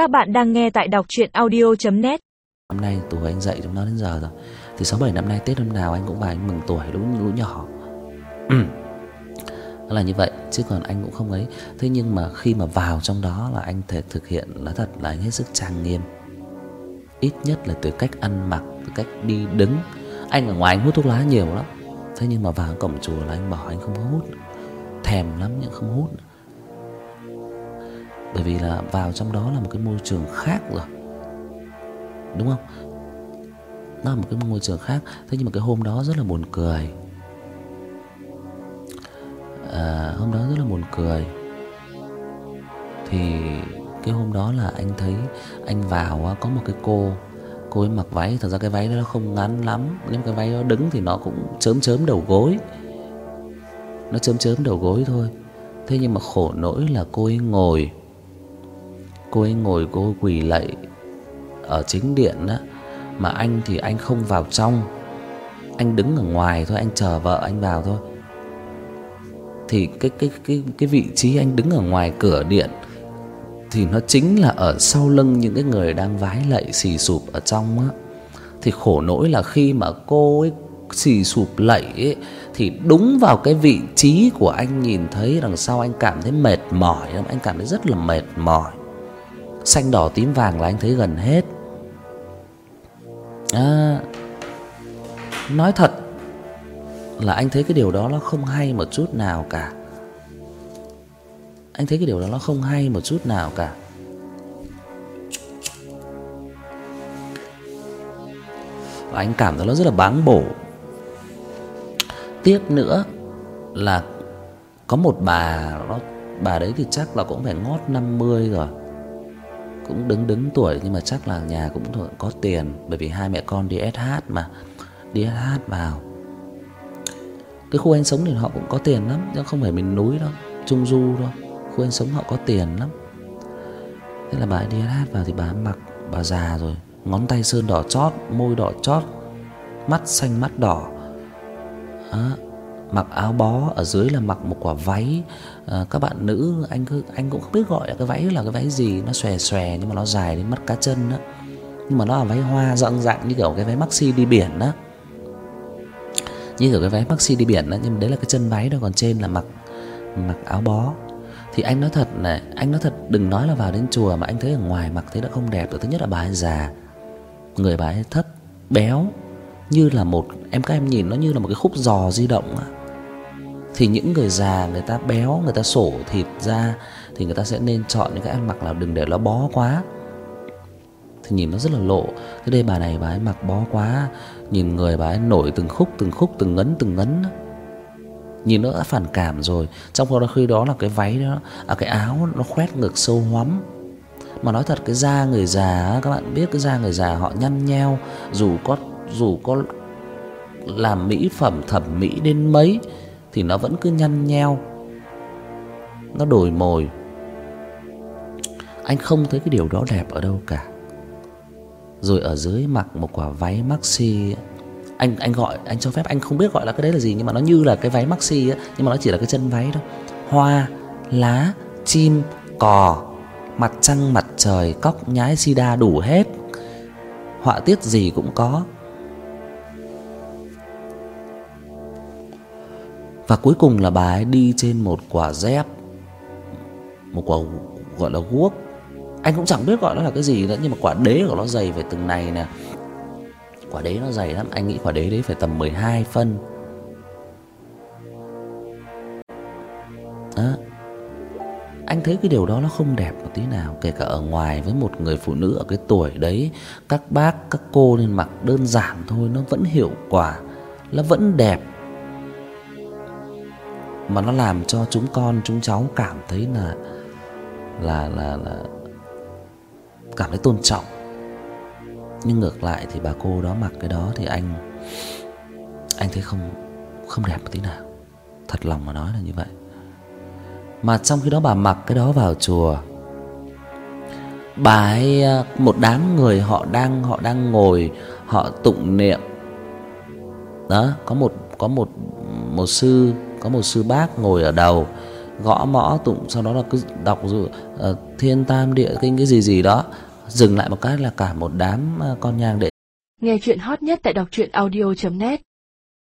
Các bạn đang nghe tại đọc chuyện audio.net Năm nay tuổi anh dậy chúng nó đến giờ rồi. Thì 6-7 năm nay Tết năm nào anh cũng vào anh mừng tuổi đúng lũ nhỏ. Nó là như vậy Chứ còn anh cũng không ấy. Thế nhưng mà khi mà vào trong đó là anh thể thực hiện là thật là anh hết sức trang nghiêm. Ít nhất là từ cách ăn mặc Từ cách đi đứng. Anh ở ngoài anh hút thuốc lá nhiều lắm. Thế nhưng mà vào cổng chùa là anh bảo anh không hút. Thèm lắm nhưng không hút bởi vì là vào trong đó là một cái môi trường khác rồi. Đúng không? Nó là một cái môi trường khác. Thế nhưng mà cái hôm đó rất là buồn cười. À, Hôm đó rất là buồn cười. Thì cái hôm đó là anh thấy Anh vào có một cái cô Cô ấy mặc váy. Thật ra cái váy đó nó không ngắn lắm. Nhưng cái váy đó đứng thì nó cũng chớm chớm đầu gối. Nó chớm chớm đầu gối thôi. Thế nhưng mà khổ nỗi là cô ấy ngồi Cô ấy ngồi cô ấy quỳ lạy Ở chính điện á, Mà anh thì anh không vào trong. Anh đứng ở ngoài thôi, Anh chờ vợ anh vào thôi. Thì cái cái cái cái vị trí anh đứng ở ngoài cửa điện Thì nó chính là ở sau lưng những cái người đang vái lạy, xì sụp ở trong á. Thì khổ nỗi là khi mà cô ấy xì sụp lạy ấy, Thì đúng vào cái vị trí của anh nhìn thấy đằng sau anh cảm thấy mệt mỏi lắm Anh cảm thấy rất là mệt mỏi. Xanh đỏ tím vàng là anh thấy gần hết. À, Nói thật Là anh thấy cái điều đó nó không hay một chút nào cả. Anh thấy cái điều đó nó không hay một chút nào cả. Và anh cảm thấy nó rất là báng bổ. Tiếc nữa là có một bà nó bà đấy thì chắc là cũng phải ngót 50 rồi. Cũng đứng đứng tuổi nhưng mà chắc là nhà cũng có tiền bởi vì hai mẹ con đi SH mà. Đi SH vào. Cái khu anh sống thì họ cũng có tiền lắm, chứ không phải miền núi đâu, trung du đâu. Khu anh sống họ có tiền lắm. Thế là bà ấy đi SH vào thì bà mặc bà già rồi, ngón tay sơn đỏ chót, môi đỏ chót, mắt xanh mắt đỏ. Đó mặc áo bó ở dưới là mặc một quả váy. À, các bạn nữ anh cứ anh cũng không biết gọi là cái váy là cái váy gì nó xòe xòe nhưng mà nó dài đến mắt cá chân đó nhưng mà nó là váy hoa rộng dạng như kiểu cái váy maxi đi biển đó như kiểu cái váy maxi đi biển đó nhưng mà đấy là cái chân váy đó còn trên là mặc mặc áo bó. Thì anh nói thật này anh nói thật đừng nói là vào đến chùa mà anh thấy ở ngoài mặc thế đã không đẹp rồi thứ nhất là bà ấy già người bà ấy thấp béo như là một em các em nhìn nó như là một cái khúc giò di động á thì những người già, người ta béo, người ta sổ thịt ra thì người ta sẽ nên chọn những cái ăn mặc là đừng để nó bó quá. Thì nhìn nó rất là lộ. Cái đây bà này bà ấy mặc bó quá. Nhìn người bà ấy nổi từng khúc từng khúc, từng ngấn từng ngấn. Nhìn nó đã phản cảm rồi. Trong khi đó là cái váy đó à cái áo nó khoét ngực sâu hoắm. Mà nói thật, cái da người già các bạn biết cái da người già họ nhăn nheo, dù có dù có làm mỹ phẩm thẩm mỹ đến mấy thì nó vẫn cứ nhăn nheo. Nó đổi mồi. Anh không thấy cái điều đó đẹp ở đâu cả. Rồi ở dưới mặc một quả váy maxi anh anh gọi, anh cho phép, anh không biết gọi là cái đấy là gì, nhưng mà nó như là cái váy maxi á nhưng mà nó chỉ là cái chân váy thôi. Hoa, lá, chim, cò, mặt trăng, mặt trời, cóc, nhái, sida đủ hết. Họa tiết gì cũng có. Và cuối cùng là bà ấy đi trên một quả dép Một quả gọi là guốc. Anh cũng chẳng biết gọi nó là cái gì nữa Nhưng mà quả đế của nó dày về từng này nè. Quả đế nó dày lắm Anh nghĩ quả đế đấy phải tầm 12 phân. Đó. Anh thấy cái điều đó nó không đẹp một tí nào Kể cả ở ngoài với một người phụ nữ ở cái tuổi đấy. Các bác, các cô nên mặc đơn giản thôi Nó vẫn hiệu quả Nó vẫn đẹp mà nó làm cho chúng con, chúng cháu cảm thấy là là là là cảm thấy tôn trọng. Nhưng ngược lại thì bà cô đó mặc cái đó thì anh anh thấy không không đẹp một tí nào. Thật lòng mà nói là như vậy. Mà trong khi đó bà mặc cái đó vào chùa, bà ấy à, một đám người họ đang họ đang ngồi, họ tụng niệm. Đó, có một có một một sư có một sư bác ngồi ở đầu gõ mõ tụng sau đó là cứ đọc rồi uh, ờ, thiên tam địa kinh cái gì gì đó dừng lại một cái là cả một đám uh, con nhang để nghe chuyện hot nhất tại đọc truyện audio net.